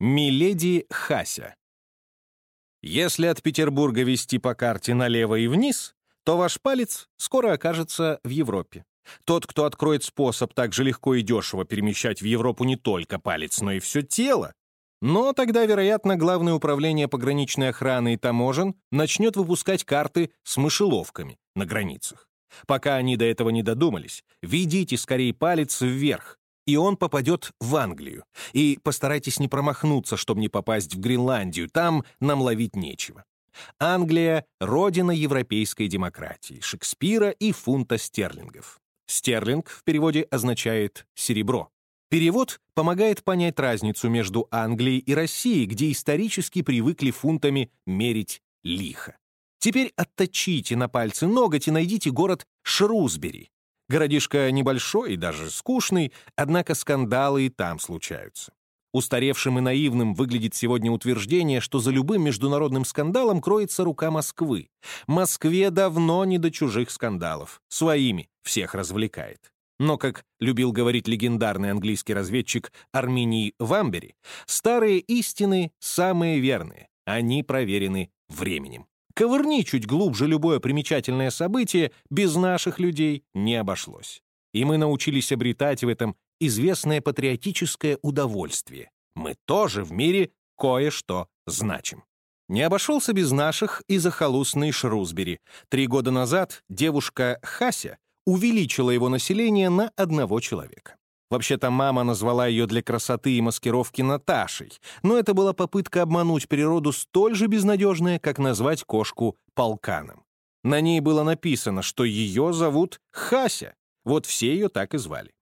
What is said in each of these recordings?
Миледи Хася. Если от Петербурга вести по карте налево и вниз, то ваш палец скоро окажется в Европе. Тот, кто откроет способ так же легко и дешево перемещать в Европу не только палец, но и все тело, но тогда, вероятно, Главное управление пограничной охраны и таможен начнет выпускать карты с мышеловками на границах. Пока они до этого не додумались, ведите скорее палец вверх, и он попадет в Англию. И постарайтесь не промахнуться, чтобы не попасть в Гренландию, там нам ловить нечего. Англия — родина европейской демократии, Шекспира и фунта стерлингов. Стерлинг в переводе означает «серебро». Перевод помогает понять разницу между Англией и Россией, где исторически привыкли фунтами мерить лихо. Теперь отточите на пальцы ноготь и найдите город Шрусбери. Городишко небольшой и даже скучный, однако скандалы и там случаются. Устаревшим и наивным выглядит сегодня утверждение, что за любым международным скандалом кроется рука Москвы. Москве давно не до чужих скандалов. Своими всех развлекает. Но, как любил говорить легендарный английский разведчик Армении Вамбери, старые истины самые верные, они проверены временем. Ковырни чуть глубже любое примечательное событие, без наших людей не обошлось. И мы научились обретать в этом известное патриотическое удовольствие. Мы тоже в мире кое-что значим. Не обошелся без наших и захолустный Шрусбери. Три года назад девушка Хася увеличила его население на одного человека. Вообще-то мама назвала ее для красоты и маскировки Наташей, но это была попытка обмануть природу столь же безнадежная, как назвать кошку полканом. На ней было написано, что ее зовут Хася, вот все ее так и звали.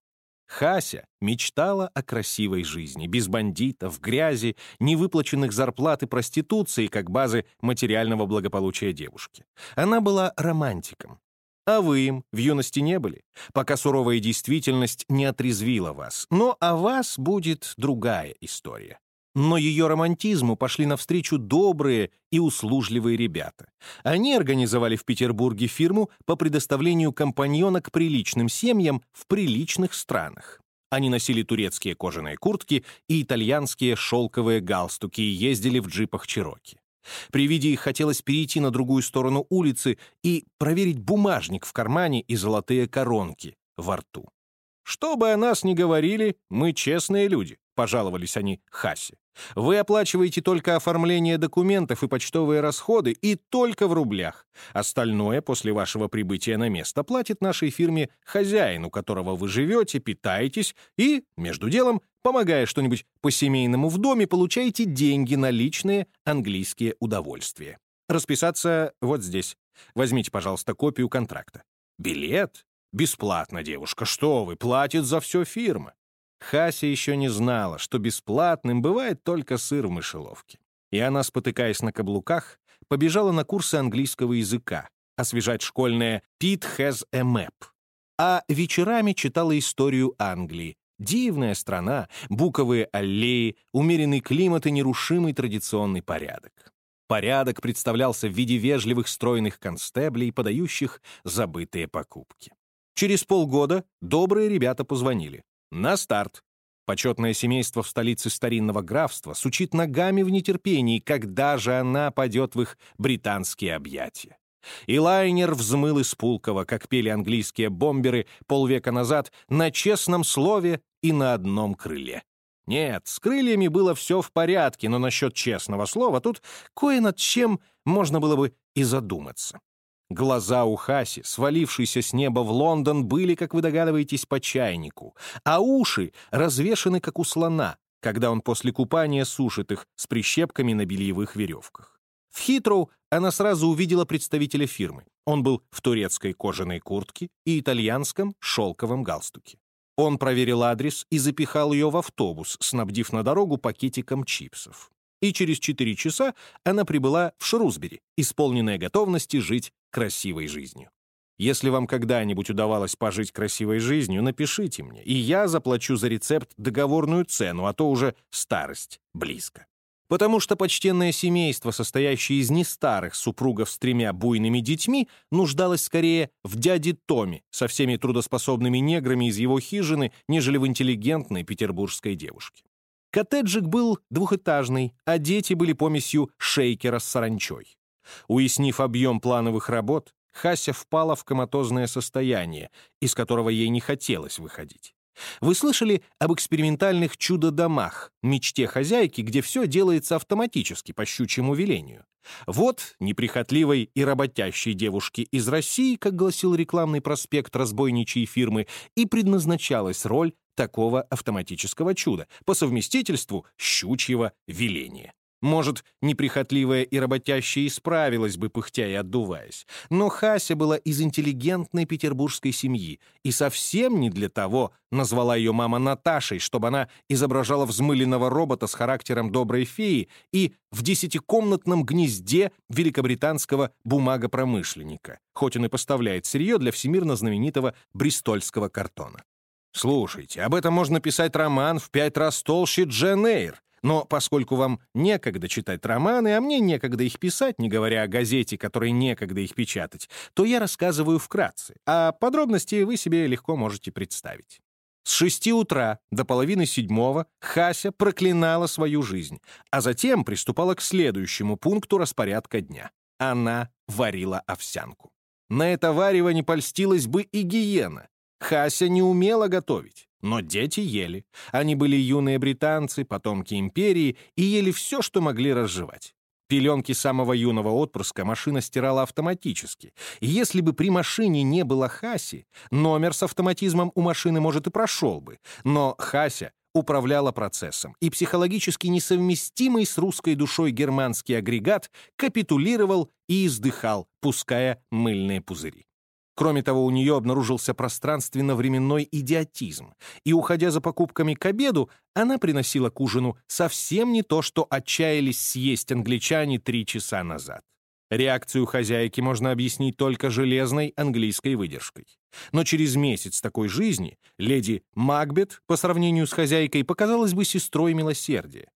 Хася мечтала о красивой жизни, без бандитов, грязи, невыплаченных зарплат и проституции как базы материального благополучия девушки. Она была романтиком, а вы им в юности не были, пока суровая действительность не отрезвила вас. Но о вас будет другая история. Но ее романтизму пошли навстречу добрые и услужливые ребята. Они организовали в Петербурге фирму по предоставлению компаньонок приличным семьям в приличных странах. Они носили турецкие кожаные куртки и итальянские шелковые галстуки и ездили в джипах Чироки. При виде их хотелось перейти на другую сторону улицы и проверить бумажник в кармане и золотые коронки во рту. «Что бы о нас ни говорили, мы честные люди», — пожаловались они Хасе. «Вы оплачиваете только оформление документов и почтовые расходы, и только в рублях. Остальное после вашего прибытия на место платит нашей фирме хозяин, у которого вы живете, питаетесь и, между делом, помогая что-нибудь по-семейному в доме, получаете деньги на личные английские удовольствия. Расписаться вот здесь. Возьмите, пожалуйста, копию контракта. Билет «Бесплатно, девушка, что вы, платит за все фирма». Хася еще не знала, что бесплатным бывает только сыр в мышеловке. И она, спотыкаясь на каблуках, побежала на курсы английского языка, освежать школьное «Pete has a map». А вечерами читала историю Англии. Дивная страна, буковые аллеи, умеренный климат и нерушимый традиционный порядок. Порядок представлялся в виде вежливых стройных констеблей, подающих забытые покупки. Через полгода добрые ребята позвонили. На старт. Почетное семейство в столице старинного графства сучит ногами в нетерпении, когда же она падет в их британские объятия. И лайнер взмыл из Пулково, как пели английские бомберы полвека назад, на честном слове и на одном крыле. Нет, с крыльями было все в порядке, но насчет честного слова тут кое над чем можно было бы и задуматься. Глаза у Хаси, свалившиеся с неба в Лондон, были, как вы догадываетесь, по чайнику, а уши развешаны, как у слона, когда он после купания сушит их с прищепками на бельевых веревках. В Хитроу она сразу увидела представителя фирмы. Он был в турецкой кожаной куртке и итальянском шелковом галстуке. Он проверил адрес и запихал ее в автобус, снабдив на дорогу пакетиком чипсов и через 4 часа она прибыла в Шрусбери, исполненная готовности жить красивой жизнью. Если вам когда-нибудь удавалось пожить красивой жизнью, напишите мне, и я заплачу за рецепт договорную цену, а то уже старость близко. Потому что почтенное семейство, состоящее из нестарых супругов с тремя буйными детьми, нуждалось скорее в дяде Томе со всеми трудоспособными неграми из его хижины, нежели в интеллигентной петербургской девушке. Коттеджик был двухэтажный, а дети были помесью шейкера с саранчой. Уяснив объем плановых работ, Хася впала в коматозное состояние, из которого ей не хотелось выходить. Вы слышали об экспериментальных чудо-домах, мечте хозяйки, где все делается автоматически по щучьему велению? Вот неприхотливой и работящей девушке из России, как гласил рекламный проспект разбойничьей фирмы, и предназначалась роль такого автоматического чуда по совместительству щучьего веления. Может, неприхотливая и работящая исправилась бы, пыхтя и отдуваясь. Но Хася была из интеллигентной петербургской семьи и совсем не для того назвала ее мама Наташей, чтобы она изображала взмыленного робота с характером доброй феи и в десятикомнатном гнезде великобританского бумагопромышленника, хоть он и поставляет сырье для всемирно знаменитого бристольского картона. Слушайте, об этом можно писать роман в пять раз толще Джен Эйр, но поскольку вам некогда читать романы, а мне некогда их писать, не говоря о газете, которой некогда их печатать, то я рассказываю вкратце, а подробности вы себе легко можете представить. С шести утра до половины седьмого Хася проклинала свою жизнь, а затем приступала к следующему пункту распорядка дня. Она варила овсянку. На это варево не польстилась бы и гиена. Хася не умела готовить. Но дети ели. Они были юные британцы, потомки империи, и ели все, что могли разжевать. Пеленки самого юного отпрыска машина стирала автоматически. И если бы при машине не было Хаси, номер с автоматизмом у машины, может, и прошел бы. Но Хася управляла процессом, и психологически несовместимый с русской душой германский агрегат капитулировал и издыхал, пуская мыльные пузыри. Кроме того, у нее обнаружился пространственно-временной идиотизм, и, уходя за покупками к обеду, она приносила к ужину совсем не то, что отчаялись съесть англичане три часа назад. Реакцию хозяйки можно объяснить только железной английской выдержкой. Но через месяц такой жизни леди Макбет по сравнению с хозяйкой показалась бы сестрой милосердия.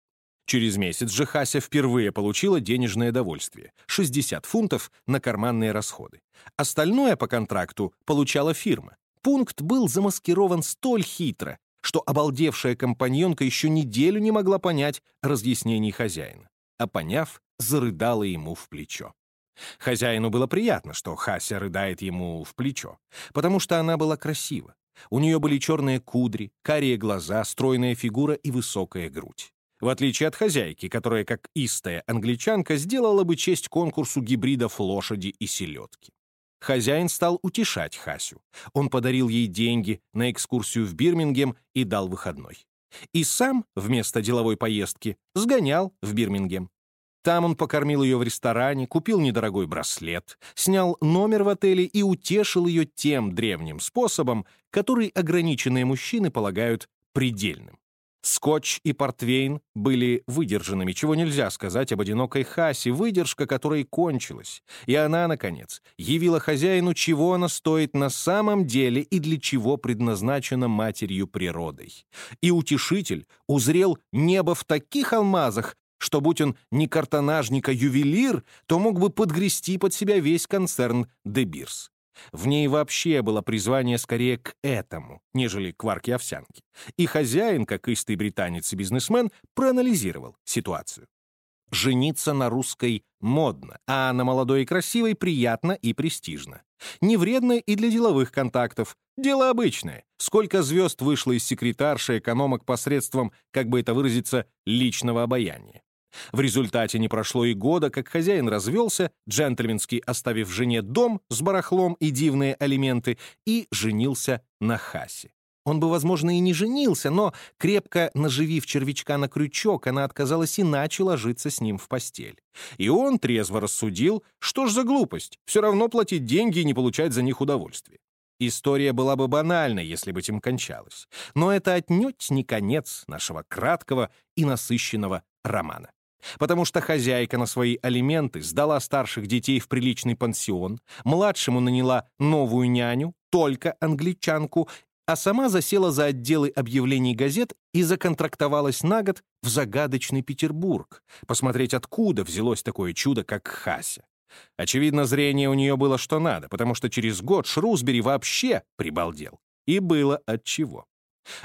Через месяц же Хася впервые получила денежное довольствие — 60 фунтов на карманные расходы. Остальное по контракту получала фирма. Пункт был замаскирован столь хитро, что обалдевшая компаньонка еще неделю не могла понять разъяснений хозяина. А поняв, зарыдала ему в плечо. Хозяину было приятно, что Хася рыдает ему в плечо, потому что она была красива. У нее были черные кудри, карие глаза, стройная фигура и высокая грудь в отличие от хозяйки, которая, как истая англичанка, сделала бы честь конкурсу гибридов лошади и селедки. Хозяин стал утешать Хасю. Он подарил ей деньги на экскурсию в Бирмингем и дал выходной. И сам, вместо деловой поездки, сгонял в Бирмингем. Там он покормил ее в ресторане, купил недорогой браслет, снял номер в отеле и утешил ее тем древним способом, который ограниченные мужчины полагают предельным. Скотч и портвейн были выдержанными, чего нельзя сказать об одинокой Хасе, выдержка которой кончилась. И она, наконец, явила хозяину, чего она стоит на самом деле и для чего предназначена матерью природой. И утешитель узрел небо в таких алмазах, что, будь он не картонажник, а ювелир, то мог бы подгрести под себя весь концерн «Де Бирс». В ней вообще было призвание скорее к этому, нежели к варке овсянки. И хозяин, как истый британец и бизнесмен, проанализировал ситуацию. Жениться на русской модно, а на молодой и красивой приятно и престижно. Не вредно и для деловых контактов. Дело обычное. Сколько звезд вышло из секретарши экономок посредством, как бы это выразиться, личного обаяния. В результате не прошло и года, как хозяин развелся, джентльменски оставив жене дом с барахлом и дивные алименты, и женился на Хасе. Он бы, возможно, и не женился, но, крепко наживив червячка на крючок, она отказалась иначе ложиться с ним в постель. И он трезво рассудил, что ж за глупость, все равно платить деньги и не получать за них удовольствие. История была бы банальной, если бы этим кончалась. Но это отнюдь не конец нашего краткого и насыщенного романа. Потому что хозяйка на свои алименты сдала старших детей в приличный пансион, младшему наняла новую няню, только англичанку, а сама засела за отделы объявлений газет и законтрактовалась на год в загадочный Петербург, посмотреть, откуда взялось такое чудо, как Хася. Очевидно, зрение у нее было что надо, потому что через год Шрусбери вообще прибалдел. И было от чего.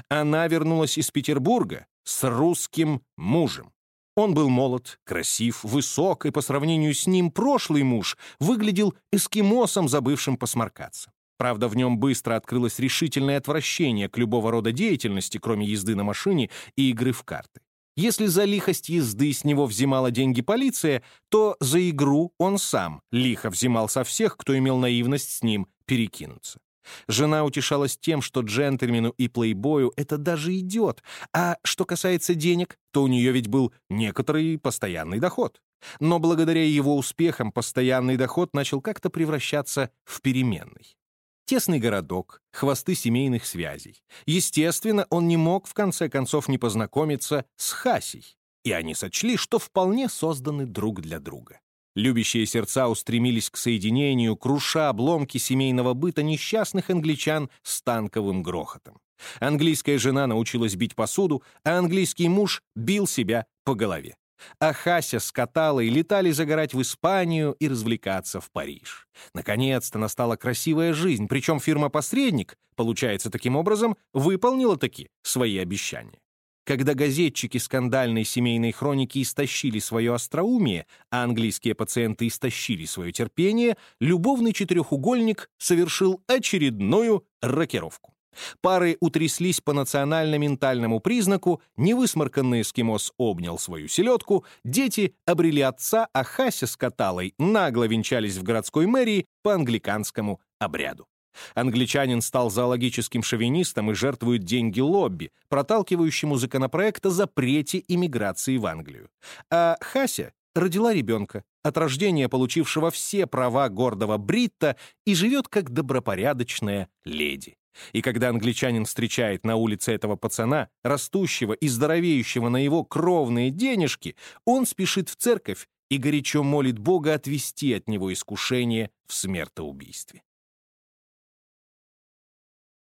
Она вернулась из Петербурга с русским мужем. Он был молод, красив, высок, и по сравнению с ним прошлый муж выглядел эскимосом, забывшим посморкаться. Правда, в нем быстро открылось решительное отвращение к любого рода деятельности, кроме езды на машине и игры в карты. Если за лихость езды с него взимала деньги полиция, то за игру он сам лихо взимал со всех, кто имел наивность с ним перекинуться. Жена утешалась тем, что джентльмену и плейбою это даже идет, а что касается денег, то у нее ведь был некоторый постоянный доход. Но благодаря его успехам постоянный доход начал как-то превращаться в переменный. Тесный городок, хвосты семейных связей. Естественно, он не мог в конце концов не познакомиться с Хасей, и они сочли, что вполне созданы друг для друга. Любящие сердца устремились к соединению, круша обломки семейного быта несчастных англичан с танковым грохотом. Английская жена научилась бить посуду, а английский муж бил себя по голове. А Хася с Каталой летали загорать в Испанию и развлекаться в Париж. Наконец-то настала красивая жизнь, причем фирма-посредник, получается таким образом, выполнила таки свои обещания. Когда газетчики скандальной семейной хроники истощили свое остроумие, а английские пациенты истощили свое терпение, любовный четырехугольник совершил очередную рокировку. Пары утряслись по национально-ментальному признаку, невысморканный эскимос обнял свою селедку, дети обрели отца, а Хася с Каталой нагло венчались в городской мэрии по англиканскому обряду. Англичанин стал зоологическим шовинистом и жертвует деньги лобби, проталкивающему законопроект о запрете иммиграции в Англию. А Хася родила ребенка, от рождения получившего все права гордого Бритта, и живет как добропорядочная леди. И когда англичанин встречает на улице этого пацана, растущего и здоровеющего на его кровные денежки, он спешит в церковь и горячо молит Бога отвести от него искушение в смертоубийстве.